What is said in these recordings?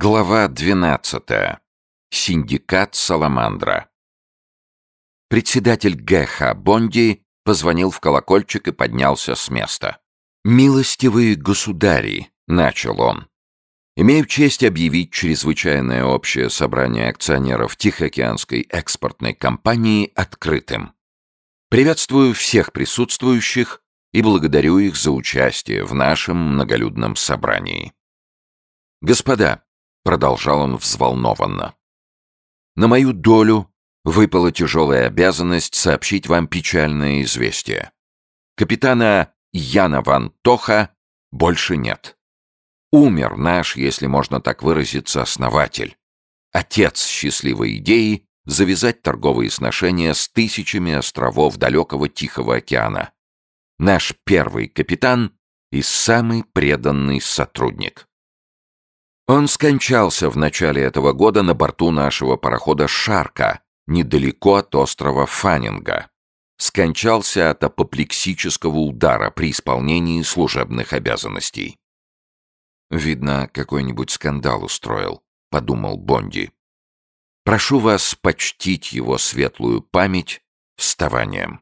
Глава 12. Синдикат Саламандра. Председатель ГХ Бонди позвонил в колокольчик и поднялся с места. «Милостивые государи», — начал он, — «имею честь объявить чрезвычайное общее собрание акционеров Тихоокеанской экспортной компании открытым. Приветствую всех присутствующих и благодарю их за участие в нашем многолюдном собрании. Господа, продолжал он взволнованно. На мою долю выпала тяжелая обязанность сообщить вам печальное известие. Капитана Яна Ван Тоха больше нет. Умер наш, если можно так выразиться, основатель. Отец счастливой идеи завязать торговые сношения с тысячами островов далекого Тихого океана. Наш первый капитан и самый преданный сотрудник. Он скончался в начале этого года на борту нашего парохода «Шарка», недалеко от острова Фаннинга. Скончался от апоплексического удара при исполнении служебных обязанностей. «Видно, какой-нибудь скандал устроил», — подумал Бонди. «Прошу вас почтить его светлую память вставанием».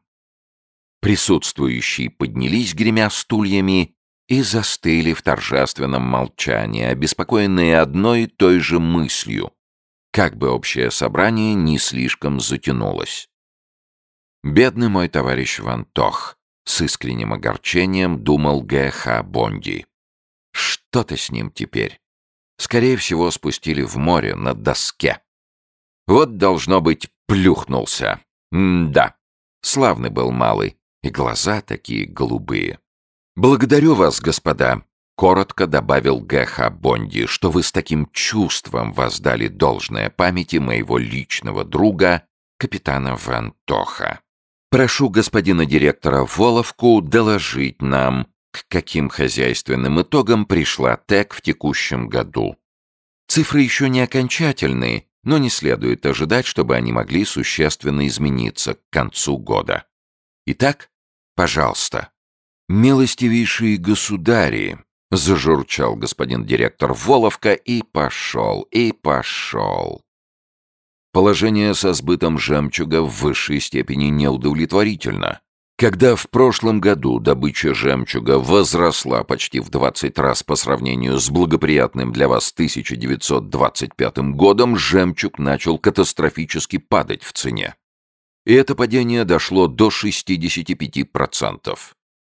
Присутствующие поднялись, гремя стульями, и застыли в торжественном молчании, обеспокоенные одной и той же мыслью, как бы общее собрание не слишком затянулось. «Бедный мой товарищ Вантох», — с искренним огорчением думал Г.Х. Бонди. «Что-то с ним теперь. Скорее всего, спустили в море на доске. Вот, должно быть, плюхнулся. М-да, славный был малый, и глаза такие голубые». «Благодарю вас, господа», — коротко добавил Г.Х. Бонди, «что вы с таким чувством воздали должное памяти моего личного друга, капитана Ван Тоха. Прошу господина директора Воловку доложить нам, к каким хозяйственным итогам пришла ТЭК в текущем году. Цифры еще не окончательные, но не следует ожидать, чтобы они могли существенно измениться к концу года. Итак, пожалуйста, «Милостивейшие государи!» — зажурчал господин директор Воловка и пошел, и пошел. Положение со сбытом жемчуга в высшей степени неудовлетворительно. Когда в прошлом году добыча жемчуга возросла почти в 20 раз по сравнению с благоприятным для вас 1925 годом, жемчуг начал катастрофически падать в цене. И это падение дошло до 65%.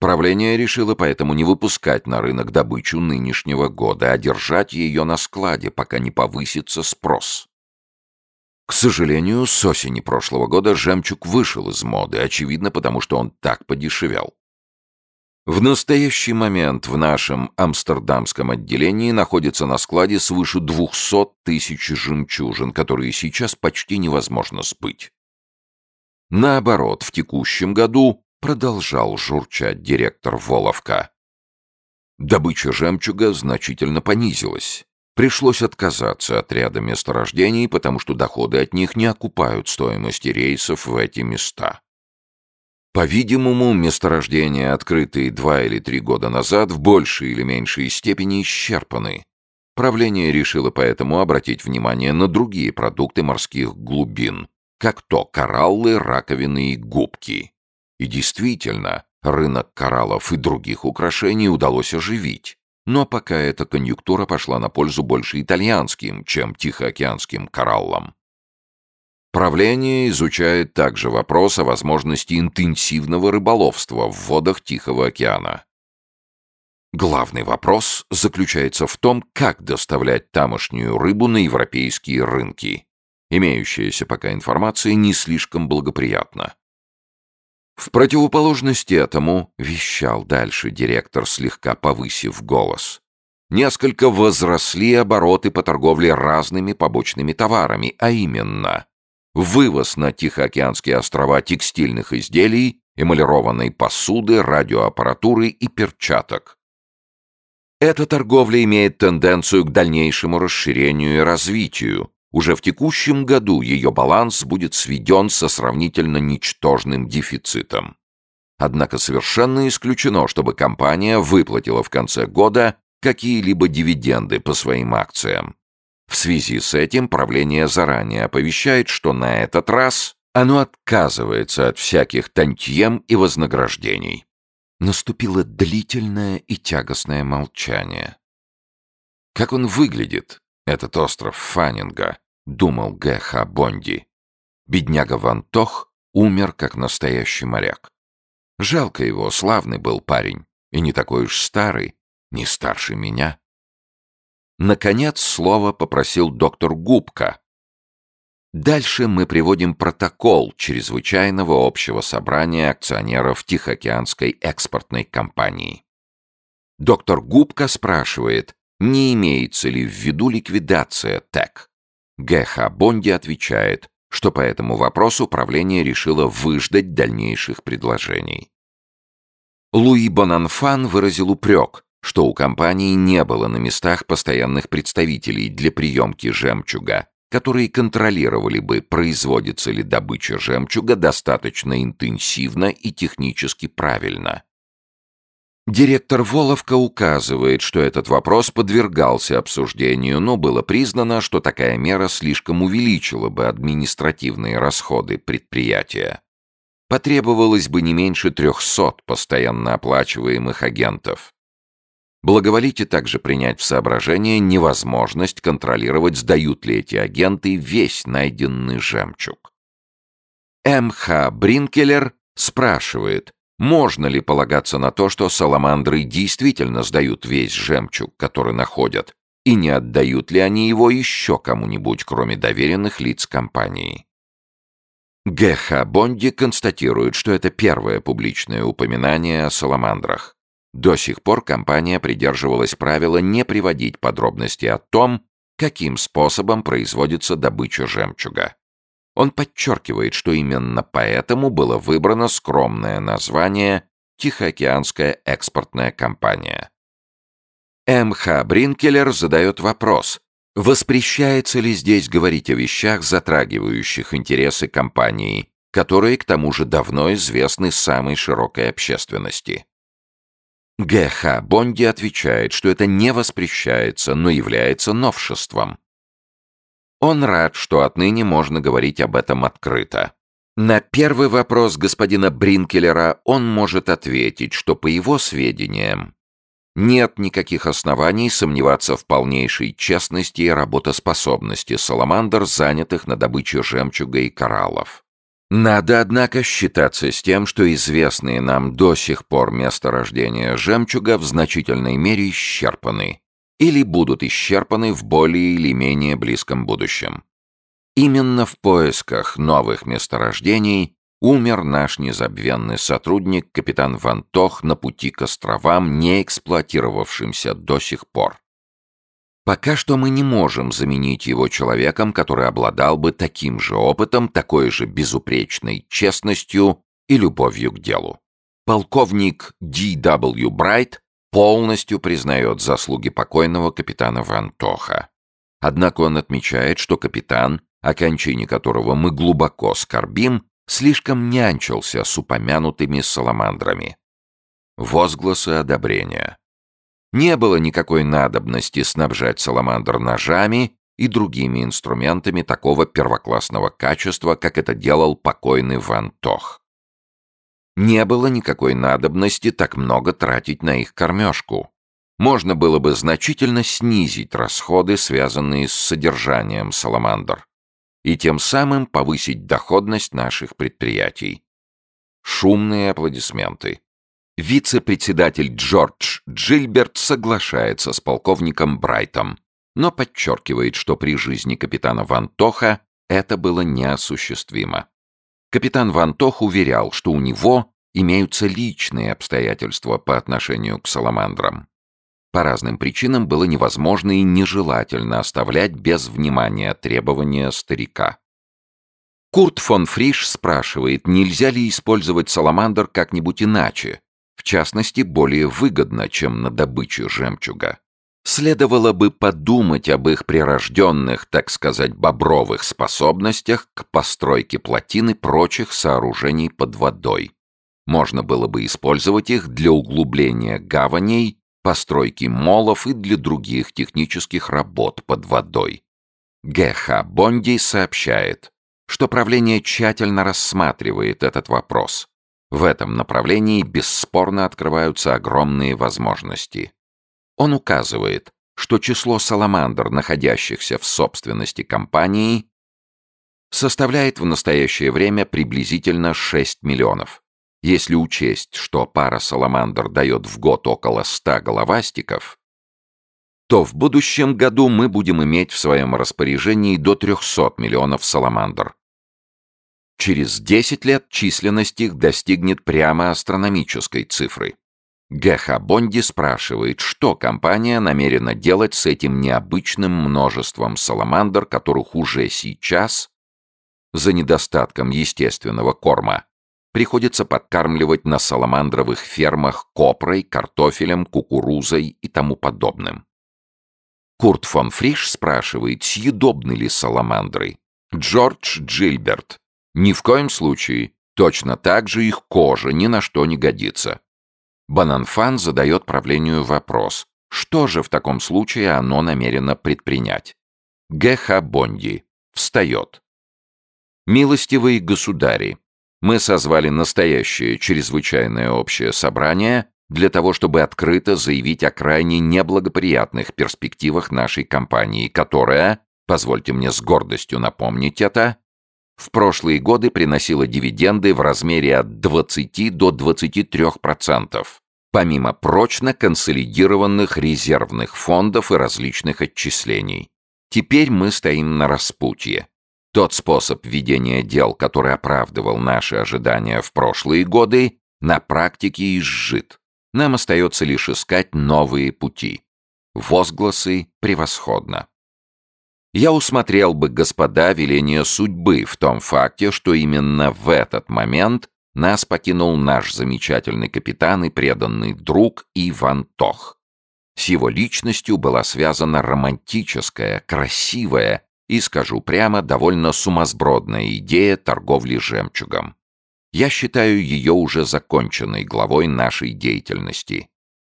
Правление решило поэтому не выпускать на рынок добычу нынешнего года, а держать ее на складе, пока не повысится спрос. К сожалению, с осени прошлого года жемчуг вышел из моды, очевидно, потому что он так подешевел. В настоящий момент в нашем амстердамском отделении находится на складе свыше 200 тысяч жемчужин, которые сейчас почти невозможно сбыть. Наоборот, в текущем году продолжал журчать директор Воловка. Добыча жемчуга значительно понизилась. Пришлось отказаться от ряда месторождений, потому что доходы от них не окупают стоимости рейсов в эти места. По-видимому, месторождения, открытые два или три года назад, в большей или меньшей степени исчерпаны. Правление решило поэтому обратить внимание на другие продукты морских глубин, как то кораллы, раковины и губки. И действительно, рынок кораллов и других украшений удалось оживить. Но пока эта конъюнктура пошла на пользу больше итальянским, чем тихоокеанским кораллам. Правление изучает также вопрос о возможности интенсивного рыболовства в водах Тихого океана. Главный вопрос заключается в том, как доставлять тамошнюю рыбу на европейские рынки. Имеющаяся пока информация не слишком благоприятна. В противоположность этому, вещал дальше директор, слегка повысив голос, несколько возросли обороты по торговле разными побочными товарами, а именно вывоз на Тихоокеанские острова текстильных изделий, эмалированной посуды, радиоаппаратуры и перчаток. Эта торговля имеет тенденцию к дальнейшему расширению и развитию, уже в текущем году ее баланс будет сведен со сравнительно ничтожным дефицитом. Однако совершенно исключено, чтобы компания выплатила в конце года какие-либо дивиденды по своим акциям. В связи с этим правление заранее оповещает, что на этот раз оно отказывается от всяких тантьем и вознаграждений. Наступило длительное и тягостное молчание. «Как он выглядит, этот остров Фаннинга?» — думал Г.Х. Бонди. Бедняга Вантох умер, как настоящий моряк. Жалко его, славный был парень, и не такой уж старый, не старше меня. Наконец слово попросил доктор Губка. Дальше мы приводим протокол чрезвычайного общего собрания акционеров Тихоокеанской экспортной компании. Доктор Губка спрашивает, не имеется ли в виду ликвидация ТЭК. ГХ Бонди отвечает, что по этому вопросу правление решило выждать дальнейших предложений. Луи Бонанфан выразил упрек, что у компании не было на местах постоянных представителей для приемки жемчуга, которые контролировали бы, производится ли добыча жемчуга достаточно интенсивно и технически правильно. Директор Воловка указывает, что этот вопрос подвергался обсуждению, но было признано, что такая мера слишком увеличила бы административные расходы предприятия. Потребовалось бы не меньше 300 постоянно оплачиваемых агентов. Благоволите также принять в соображение невозможность контролировать, сдают ли эти агенты весь найденный жемчуг. М.Х. Бринкелер спрашивает, можно ли полагаться на то, что саламандры действительно сдают весь жемчуг, который находят, и не отдают ли они его еще кому-нибудь, кроме доверенных лиц компании. Г.Х. Бонди констатирует, что это первое публичное упоминание о саламандрах. До сих пор компания придерживалась правила не приводить подробности о том, каким способом производится добыча жемчуга. Он подчеркивает, что именно поэтому было выбрано скромное название «Тихоокеанская экспортная компания». М.Х. Бринкелер задает вопрос, воспрещается ли здесь говорить о вещах, затрагивающих интересы компании, которые, к тому же, давно известны самой широкой общественности. Г.Х. Бонди отвечает, что это не воспрещается, но является новшеством. Он рад, что отныне можно говорить об этом открыто. На первый вопрос господина Бринкелера он может ответить, что по его сведениям нет никаких оснований сомневаться в полнейшей честности и работоспособности саламандр, занятых на добыче жемчуга и кораллов. Надо, однако, считаться с тем, что известные нам до сих пор месторождения жемчуга в значительной мере исчерпаны или будут исчерпаны в более или менее близком будущем. Именно в поисках новых месторождений умер наш незабвенный сотрудник капитан Вантох на пути к островам, не эксплуатировавшимся до сих пор. Пока что мы не можем заменить его человеком, который обладал бы таким же опытом, такой же безупречной честностью и любовью к делу. Полковник Д.В. Брайт полностью признает заслуги покойного капитана Вантоха. Однако он отмечает, что капитан, о кончине которого мы глубоко скорбим, слишком нянчился с упомянутыми саламандрами. Возгласы одобрения. Не было никакой надобности снабжать саламандр ножами и другими инструментами такого первоклассного качества, как это делал покойный Ван Тох. Не было никакой надобности так много тратить на их кормежку. Можно было бы значительно снизить расходы, связанные с содержанием саламандр, и тем самым повысить доходность наших предприятий. Шумные аплодисменты. Вице-председатель Джордж Джильберт соглашается с полковником Брайтом, но подчеркивает, что при жизни капитана Вантоха это было неосуществимо. Капитан Вантох уверял, что у него имеются личные обстоятельства по отношению к саламандрам. По разным причинам было невозможно и нежелательно оставлять без внимания требования старика. Курт фон Фриш спрашивает, нельзя ли использовать саламандр как-нибудь иначе, в частности, более выгодно, чем на добычу жемчуга. Следовало бы подумать об их прирожденных, так сказать, бобровых способностях к постройке плотин и прочих сооружений под водой. Можно было бы использовать их для углубления гаваней, постройки молов и для других технических работ под водой. Г.Х. Бонди сообщает, что правление тщательно рассматривает этот вопрос. В этом направлении бесспорно открываются огромные возможности. Он указывает, что число саламандр, находящихся в собственности компании, составляет в настоящее время приблизительно 6 миллионов. Если учесть, что пара саламандр дает в год около 100 головастиков, то в будущем году мы будем иметь в своем распоряжении до 300 миллионов саламандр. Через 10 лет численность их достигнет прямо астрономической цифры. Г.Х. Бонди спрашивает, что компания намерена делать с этим необычным множеством саламандр, которых уже сейчас, за недостатком естественного корма, приходится подкармливать на саламандровых фермах копрой, картофелем, кукурузой и тому подобным. Курт фон Фриш спрашивает, съедобны ли саламандры. Джордж Джильберт. Ни в коем случае. Точно так же их кожа ни на что не годится. Бананфан задает правлению вопрос, что же в таком случае оно намерено предпринять. Г.Х. Бонди встает. «Милостивые государи, мы созвали настоящее чрезвычайное общее собрание для того, чтобы открыто заявить о крайне неблагоприятных перспективах нашей компании, которая, позвольте мне с гордостью напомнить это, в прошлые годы приносила дивиденды в размере от 20 до 23%, помимо прочно консолидированных резервных фондов и различных отчислений. Теперь мы стоим на распутье. Тот способ ведения дел, который оправдывал наши ожидания в прошлые годы, на практике изжит. Нам остается лишь искать новые пути. Возгласы превосходно. Я усмотрел бы, господа, веление судьбы в том факте, что именно в этот момент нас покинул наш замечательный капитан и преданный друг Иван Тох. С его личностью была связана романтическая, красивая и, скажу прямо, довольно сумасбродная идея торговли жемчугом. Я считаю ее уже законченной главой нашей деятельности.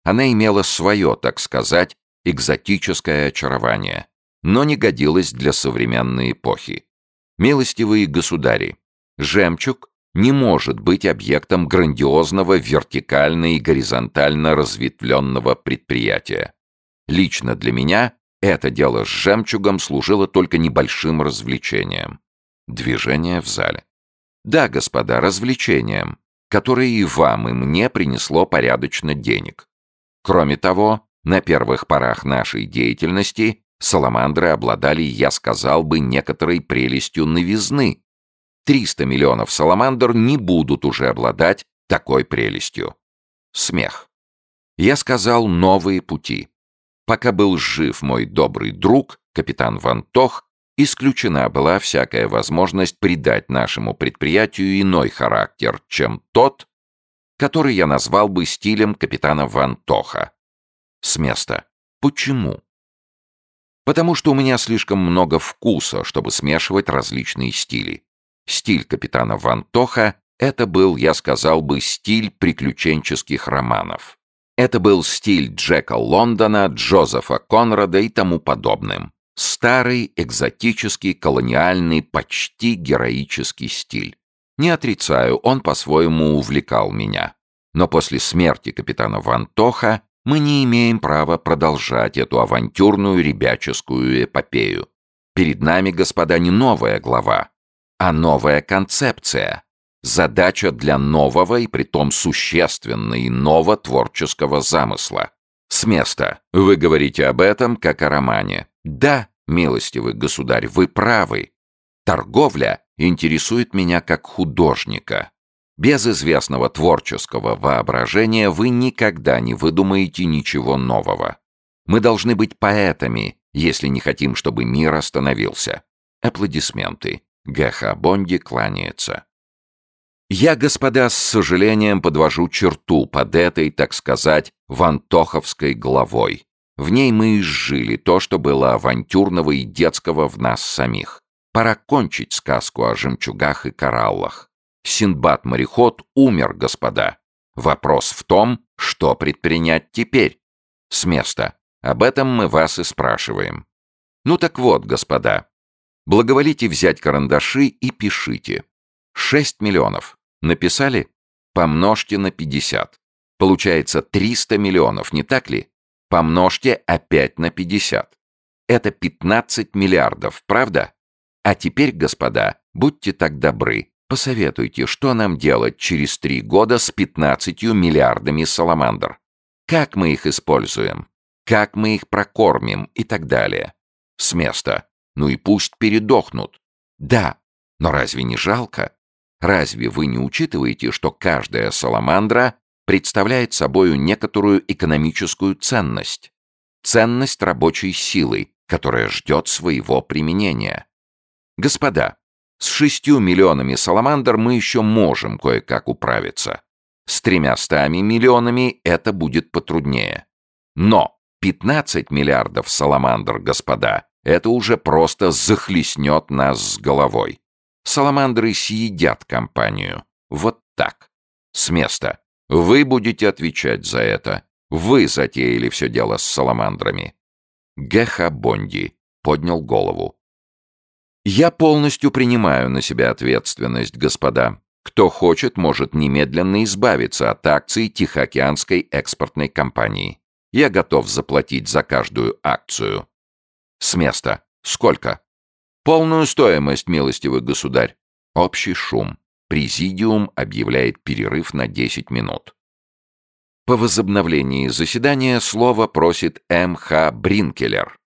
Она имела свое, так сказать, экзотическое очарование, но не годилась для современной эпохи. Милостивые государи, жемчуг не может быть объектом грандиозного вертикально и горизонтально разветвленного предприятия. Лично для меня это дело с жемчугом служило только небольшим развлечением. Движение в зале. Да, господа, развлечением, которое и вам, и мне принесло порядочно денег. Кроме того, на первых порах нашей деятельности саламандры обладали, я сказал бы, некоторой прелестью новизны. 300 миллионов саламандр не будут уже обладать такой прелестью. Смех. Я сказал новые пути. Пока был жив мой добрый друг, капитан Ван Тох, исключена была всякая возможность придать нашему предприятию иной характер, чем тот, который я назвал бы стилем капитана Ван Тоха. С места. Почему? Потому что у меня слишком много вкуса, чтобы смешивать различные стили. Стиль капитана Ван Тоха — это был, я сказал бы, стиль приключенческих романов. Это был стиль Джека Лондона, Джозефа Конрада и тому подобным. Старый, экзотический, колониальный, почти героический стиль. Не отрицаю, он по-своему увлекал меня. Но после смерти капитана Ван Тоха мы не имеем права продолжать эту авантюрную ребяческую эпопею. Перед нами, господа, не новая глава, а новая концепция. Задача для нового и притом существенно иного творческого замысла. С места. Вы говорите об этом как о романе. Да, милостивый государь, вы правы. Торговля интересует меня как художника. Без известного творческого воображения вы никогда не выдумаете ничего нового. Мы должны быть поэтами, если не хотим, чтобы мир остановился. Аплодисменты. Г.Х. Бонди кланяется. Я, господа, с сожалением подвожу черту под этой, так сказать, вантоховской главой. В ней мы изжили то, что было авантюрного и детского в нас самих. Пора кончить сказку о жемчугах и кораллах. Синдбад-мореход умер, господа. Вопрос в том, что предпринять теперь. С места. Об этом мы вас и спрашиваем. Ну так вот, господа, Благоволите взять карандаши и пишите. 6 миллионов. Написали? Помножьте на 50. Получается 300 миллионов, не так ли? Помножьте опять на 50. Это 15 миллиардов, правда? А теперь, господа, будьте так добры, посоветуйте, что нам делать через три года с 15 миллиардами саламандр. Как мы их используем? Как мы их прокормим и так далее? С места. Ну и пусть передохнут. Да, но разве не жалко? Разве вы не учитываете, что каждая саламандра представляет собою некоторую экономическую ценность? Ценность рабочей силы, которая ждет своего применения. Господа, с шестью миллионами саламандр мы еще можем кое-как управиться. С тремястами миллионами это будет потруднее. Но 15 миллиардов саламандр, господа, это уже просто захлестнет нас с головой. Саламандры съедят компанию. Вот так. С места. Вы будете отвечать за это. Вы затеяли все дело с саламандрами. Геха Бонди поднял голову. «Я полностью принимаю на себя ответственность, господа. Кто хочет, может немедленно избавиться от акций Тихоокеанской экспортной компании. Я готов заплатить за каждую акцию». «С места. Сколько?» «Полную стоимость, милостивый государь». Общий шум. Президиум объявляет перерыв на 10 минут. По возобновлении заседания слово просит М.Х. Бринкелер.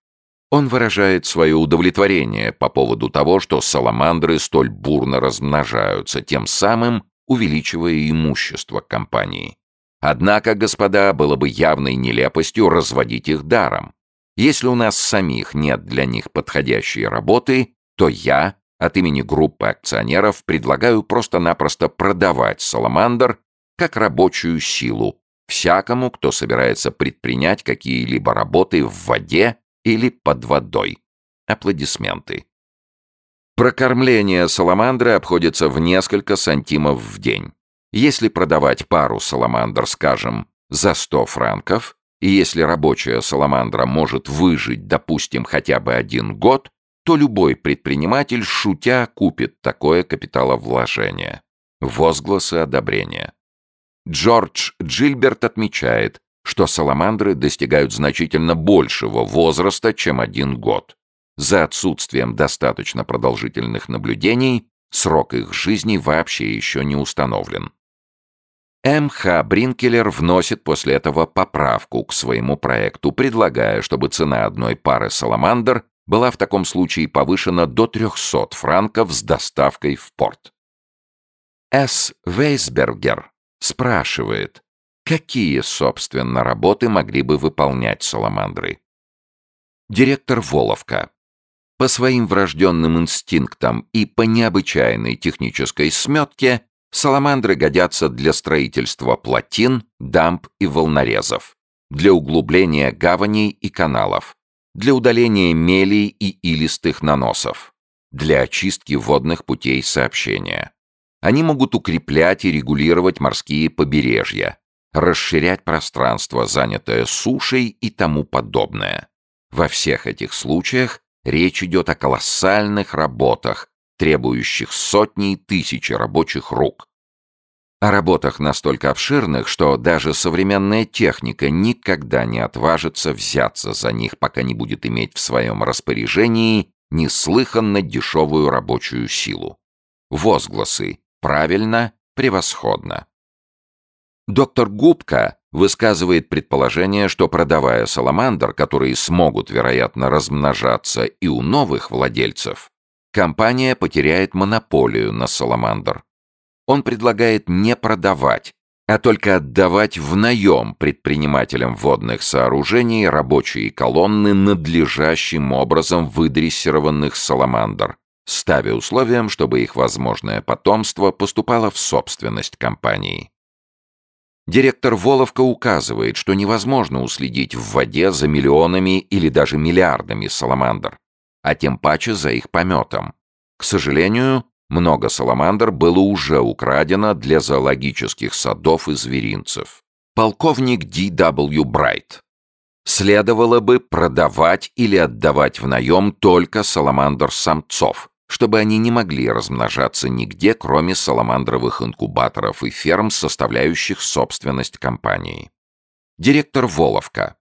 Он выражает свое удовлетворение по поводу того, что саламандры столь бурно размножаются, тем самым увеличивая имущество компании. Однако, господа, было бы явной нелепостью разводить их даром. Если у нас самих нет для них подходящей работы, то я от имени группы акционеров предлагаю просто-напросто продавать саламандр как рабочую силу всякому, кто собирается предпринять какие-либо работы в воде или под водой. Аплодисменты. Прокормление саламандры обходится в несколько сантимов в день. Если продавать пару саламандр, скажем, за 100 франков, и если рабочая саламандра может выжить, допустим, хотя бы один год, то любой предприниматель, шутя, купит такое капиталовложение. Возгласы одобрения. Джордж Джильберт отмечает, что саламандры достигают значительно большего возраста, чем один год. За отсутствием достаточно продолжительных наблюдений срок их жизни вообще еще не установлен. М.Х. Бринкелер вносит после этого поправку к своему проекту, предлагая, чтобы цена одной пары саламандр была в таком случае повышена до 300 франков с доставкой в порт. С. Вейсбергер спрашивает, Какие, собственно, работы могли бы выполнять саламандры? Директор Воловка. По своим врожденным инстинктам и по необычайной технической сметке саламандры годятся для строительства плотин, дамб и волнорезов, для углубления гаваней и каналов, для удаления мелей и илистых наносов, для очистки водных путей сообщения. Они могут укреплять и регулировать морские побережья, расширять пространство, занятое сушей и тому подобное. Во всех этих случаях речь идет о колоссальных работах, требующих сотни и тысячи рабочих рук. О работах настолько обширных, что даже современная техника никогда не отважится взяться за них, пока не будет иметь в своем распоряжении неслыханно дешевую рабочую силу. Возгласы «правильно», «превосходно». Доктор Губка высказывает предположение, что продавая саламандр, которые смогут, вероятно, размножаться и у новых владельцев, компания потеряет монополию на саламандр. Он предлагает не продавать, а только отдавать в наем предпринимателям водных сооружений рабочие колонны надлежащим образом выдрессированных саламандр, ставя условием, чтобы их возможное потомство поступало в собственность компании. Директор Воловка указывает, что невозможно уследить в воде за миллионами или даже миллиардами саламандр, а тем паче за их пометом. К сожалению, много саламандр было уже украдено для зоологических садов и зверинцев. Полковник Д.В. Брайт. следовало бы продавать или отдавать в наем только саламандр-самцов, чтобы они не могли размножаться нигде, кроме саламандровых инкубаторов и ферм, составляющих собственность компании. Директор Воловка.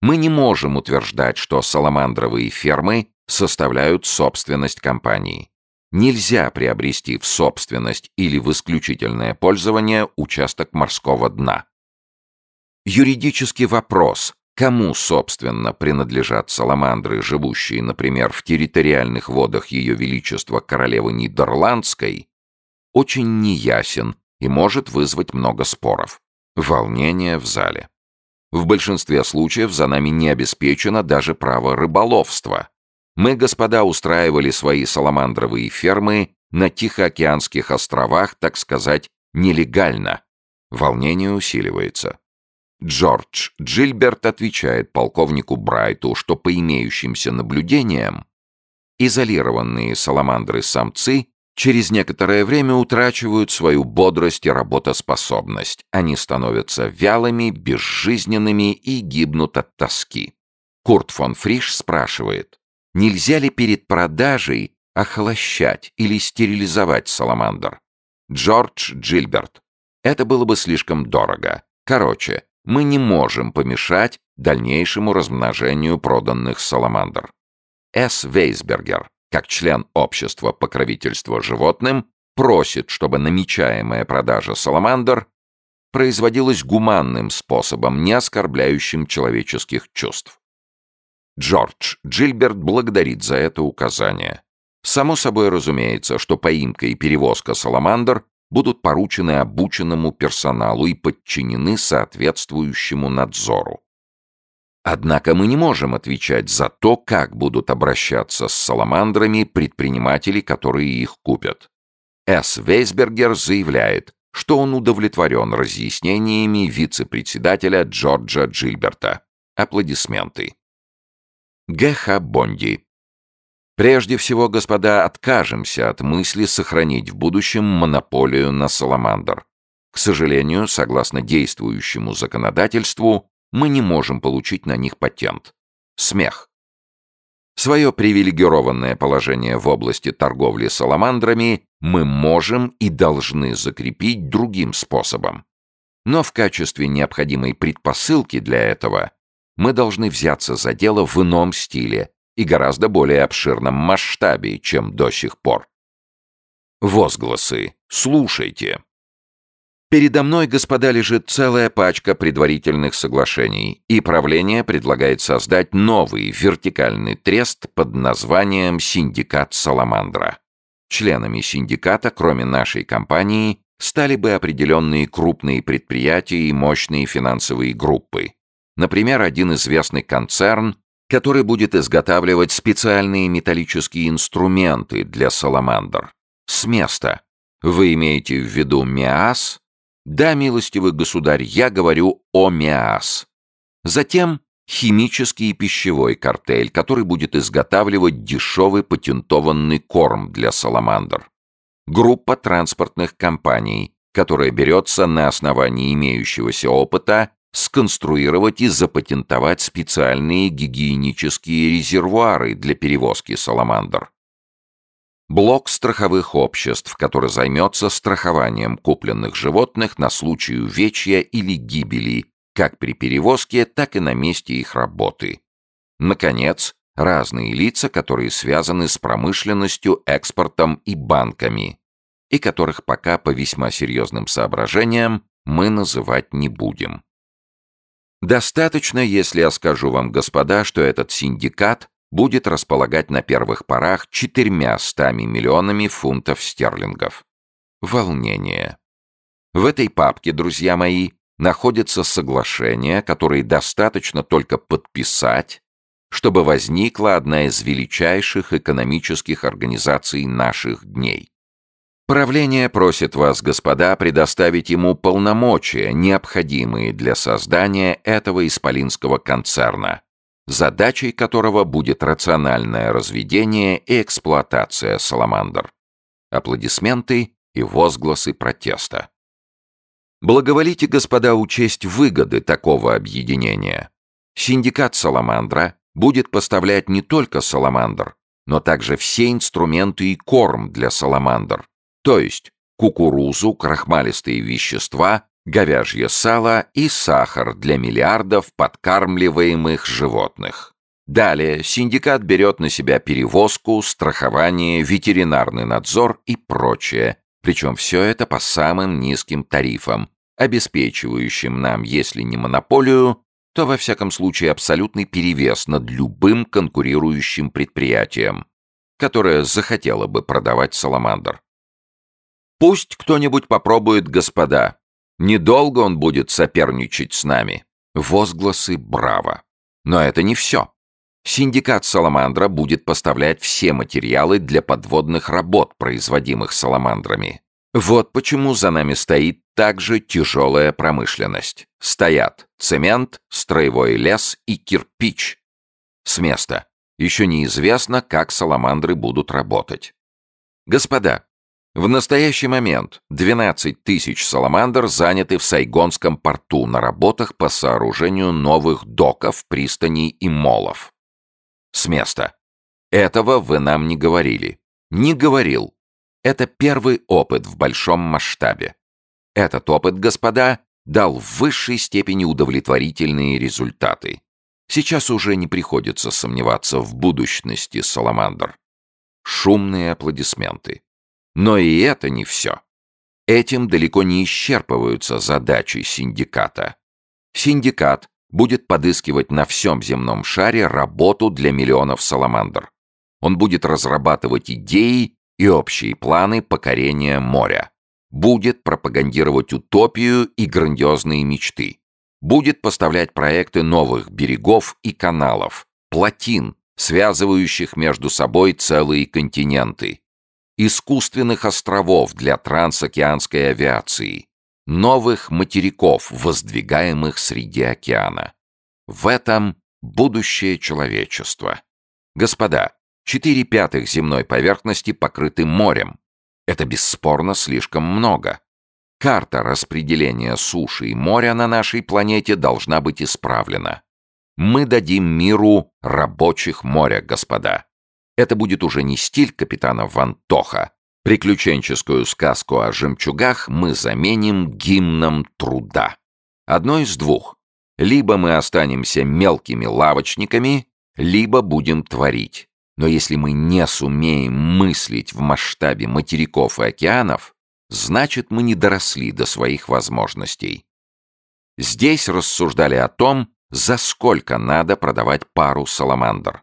Мы не можем утверждать, что саламандровые фермы составляют собственность компании. Нельзя приобрести в собственность или в исключительное пользование участок морского дна. Юридический вопрос, кому, собственно, принадлежат саламандры, живущие, например, в территориальных водах Ее Величества Королевы Нидерландской, очень неясен и может вызвать много споров. Волнение в зале. В большинстве случаев за нами не обеспечено даже право рыболовства. Мы, господа, устраивали свои саламандровые фермы на Тихоокеанских островах, так сказать, нелегально. Волнение усиливается. Джордж Джильберт отвечает полковнику Брайту, что по имеющимся наблюдениям изолированные саламандры-самцы через некоторое время утрачивают свою бодрость и работоспособность. Они становятся вялыми, безжизненными и гибнут от тоски. Курт фон Фриш спрашивает, нельзя ли перед продажей охолощать или стерилизовать саламандр? Джордж Джильберт. Это было бы слишком дорого. Короче, мы не можем помешать дальнейшему размножению проданных саламандр. С. Вейсбергер как член общества покровительства животным, просит, чтобы намечаемая продажа саламандр производилась гуманным способом, не оскорбляющим человеческих чувств. Джордж Джильберт благодарит за это указание. Само собой разумеется, что поимка и перевозка саламандр будут поручены обученному персоналу и подчинены соответствующему надзору. Однако мы не можем отвечать за то, как будут обращаться с саламандрами предприниматели, которые их купят. С. Вейсбергер заявляет, что он удовлетворен разъяснениями вице-председателя Джорджа Джильберта. Аплодисменты. Г.Х. Бонди. Прежде всего, господа, откажемся от мысли сохранить в будущем монополию на саламандр. К сожалению, согласно действующему законодательству, мы не можем получить на них патент. Смех. Свое привилегированное положение в области торговли саламандрами мы можем и должны закрепить другим способом. Но в качестве необходимой предпосылки для этого мы должны взяться за дело в ином стиле и гораздо более обширном масштабе, чем до сих пор. Возгласы. Слушайте. Передо мной, господа, лежит целая пачка предварительных соглашений, и правление предлагает создать новый вертикальный трест под названием «Синдикат Саламандра». Членами синдиката, кроме нашей компании, стали бы определенные крупные предприятия и мощные финансовые группы. Например, один известный концерн, который будет изготавливать специальные металлические инструменты для саламандр. С места. Вы имеете в виду МИАС, да, милостивый государь, я говорю о МИАС. Затем химический и пищевой картель, который будет изготавливать дешевый патентованный корм для саламандр. Группа транспортных компаний, которая берется на основании имеющегося опыта сконструировать и запатентовать специальные гигиенические резервуары для перевозки саламандр. Блок страховых обществ, который займется страхованием купленных животных на случай увечья или гибели, как при перевозке, так и на месте их работы. Наконец, разные лица, которые связаны с промышленностью, экспортом и банками, и которых пока по весьма серьезным соображениям мы называть не будем. Достаточно, если я скажу вам, господа, что этот синдикат будет располагать на первых порах четырьмя стами миллионами фунтов стерлингов. Волнение. В этой папке, друзья мои, находятся соглашения, которые достаточно только подписать, чтобы возникла одна из величайших экономических организаций наших дней. Правление просит вас, господа, предоставить ему полномочия, необходимые для создания этого исполинского концерна, задачей которого будет рациональное разведение и эксплуатация саламандр. Аплодисменты и возгласы протеста. Благоволите, господа, учесть выгоды такого объединения. Синдикат «Саламандра» будет поставлять не только «Саламандр», но также все инструменты и корм для «Саламандр», то есть кукурузу, крахмалистые вещества, говяжье сало и сахар для миллиардов подкармливаемых животных. Далее синдикат берет на себя перевозку, страхование, ветеринарный надзор и прочее, причем все это по самым низким тарифам, обеспечивающим нам, если не монополию, то во всяком случае абсолютный перевес над любым конкурирующим предприятием, которое захотело бы продавать «Саламандр». Пусть кто-нибудь попробует, господа. Недолго он будет соперничать с нами. Возгласы «Браво!». Но это не все. Синдикат «Саламандра» будет поставлять все материалы для подводных работ, производимых саламандрами. Вот почему за нами стоит также тяжелая промышленность. Стоят цемент, строевой лес и кирпич. С места. Еще неизвестно, как саламандры будут работать. Господа, в настоящий момент 12 тысяч саламандр заняты в Сайгонском порту на работах по сооружению новых доков, пристаней и молов. С места. Этого вы нам не говорили. Не говорил. Это первый опыт в большом масштабе. Этот опыт, господа, дал в высшей степени удовлетворительные результаты. Сейчас уже не приходится сомневаться в будущности Саламандр. Шумные аплодисменты. Но и это не все. Этим далеко не исчерпываются задачи синдиката. Синдикат будет подыскивать на всем земном шаре работу для миллионов саламандр. Он будет разрабатывать идеи и общие планы покорения моря. Будет пропагандировать утопию и грандиозные мечты. Будет поставлять проекты новых берегов и каналов, плотин, связывающих между собой целые континенты, искусственных островов для трансокеанской авиации, новых материков, воздвигаемых среди океана. В этом будущее человечества. Господа, четыре пятых земной поверхности покрыты морем. Это бесспорно слишком много. Карта распределения суши и моря на нашей планете должна быть исправлена. Мы дадим миру рабочих моря, господа. Это будет уже не стиль капитана Вантоха. Приключенческую сказку о жемчугах мы заменим гимном труда. Одно из двух. Либо мы останемся мелкими лавочниками, либо будем творить. Но если мы не сумеем мыслить в масштабе материков и океанов, значит мы не доросли до своих возможностей. Здесь рассуждали о том, за сколько надо продавать пару саламандр.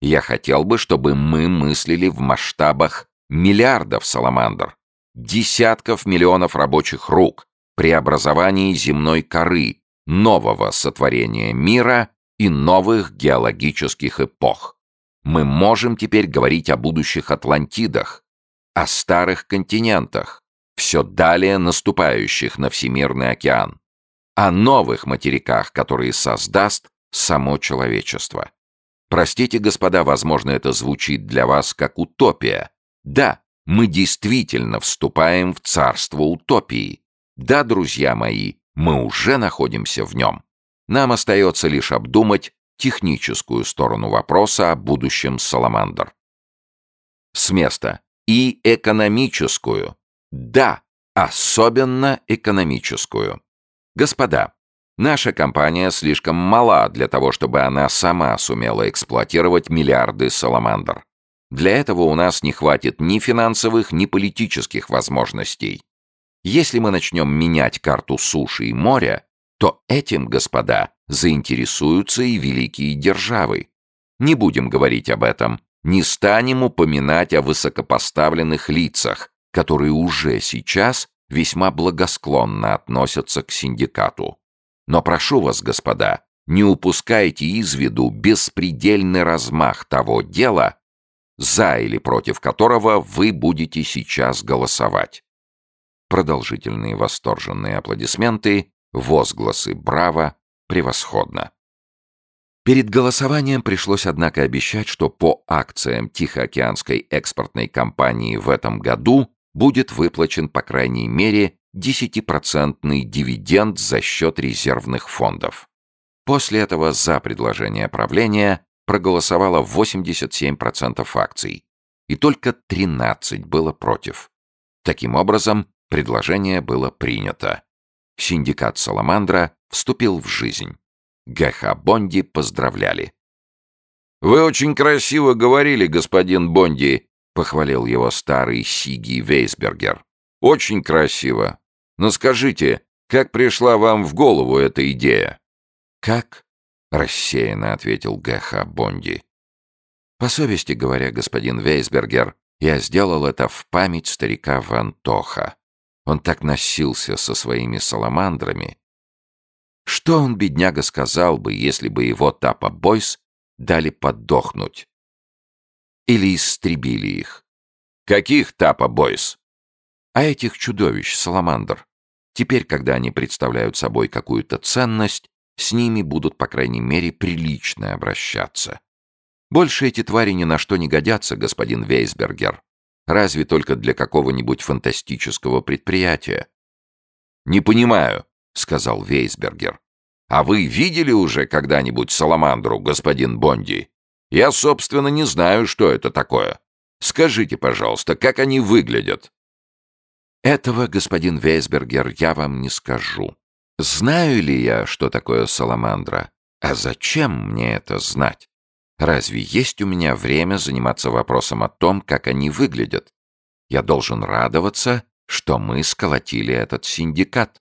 Я хотел бы, чтобы мы мыслили в масштабах миллиардов саламандр, десятков миллионов рабочих рук, преобразований земной коры, нового сотворения мира и новых геологических эпох. Мы можем теперь говорить о будущих Атлантидах, о старых континентах, все далее наступающих на Всемирный океан, о новых материках, которые создаст само человечество. Простите, господа, возможно, это звучит для вас как утопия. Да, мы действительно вступаем в царство утопии. Да, друзья мои, мы уже находимся в нем. Нам остается лишь обдумать техническую сторону вопроса о будущем Саламандр. С места. И экономическую. Да, особенно экономическую. Господа, Наша компания слишком мала для того, чтобы она сама сумела эксплуатировать миллиарды саламандр. Для этого у нас не хватит ни финансовых, ни политических возможностей. Если мы начнем менять карту суши и моря, то этим, господа, заинтересуются и великие державы. Не будем говорить об этом, не станем упоминать о высокопоставленных лицах, которые уже сейчас весьма благосклонно относятся к синдикату. Но прошу вас, господа, не упускайте из виду беспредельный размах того дела, за или против которого вы будете сейчас голосовать. Продолжительные восторженные аплодисменты, возгласы «Браво!» «Превосходно!». Перед голосованием пришлось, однако, обещать, что по акциям Тихоокеанской экспортной компании в этом году будет выплачен по крайней мере 10% дивиденд за счет резервных фондов. После этого за предложение правления проголосовало 87% акций, и только 13 было против. Таким образом, предложение было принято. Синдикат «Саламандра» вступил в жизнь. ГХ Бонди поздравляли. «Вы очень красиво говорили, господин Бонди», — похвалил его старый Сиги Вейсбергер. «Очень красиво. Но скажите, как пришла вам в голову эта идея?» «Как?» — рассеянно ответил Г.Х. Бонди. «По совести говоря, господин Вейсбергер, я сделал это в память старика Ван Тоха. Он так носился со своими саламандрами. Что он, бедняга, сказал бы, если бы его Тапа Бойс дали подохнуть? Или истребили их? Каких Тапа Бойс? А этих чудовищ, саламандр. Теперь, когда они представляют собой какую-то ценность, с ними будут, по крайней мере, прилично обращаться. Больше эти твари ни на что не годятся, господин Вейсбергер. Разве только для какого-нибудь фантастического предприятия. «Не понимаю», — сказал Вейсбергер. «А вы видели уже когда-нибудь саламандру, господин Бонди? Я, собственно, не знаю, что это такое. Скажите, пожалуйста, как они выглядят?» «Этого, господин Вейсбергер, я вам не скажу. Знаю ли я, что такое саламандра? А зачем мне это знать? Разве есть у меня время заниматься вопросом о том, как они выглядят? Я должен радоваться, что мы сколотили этот синдикат.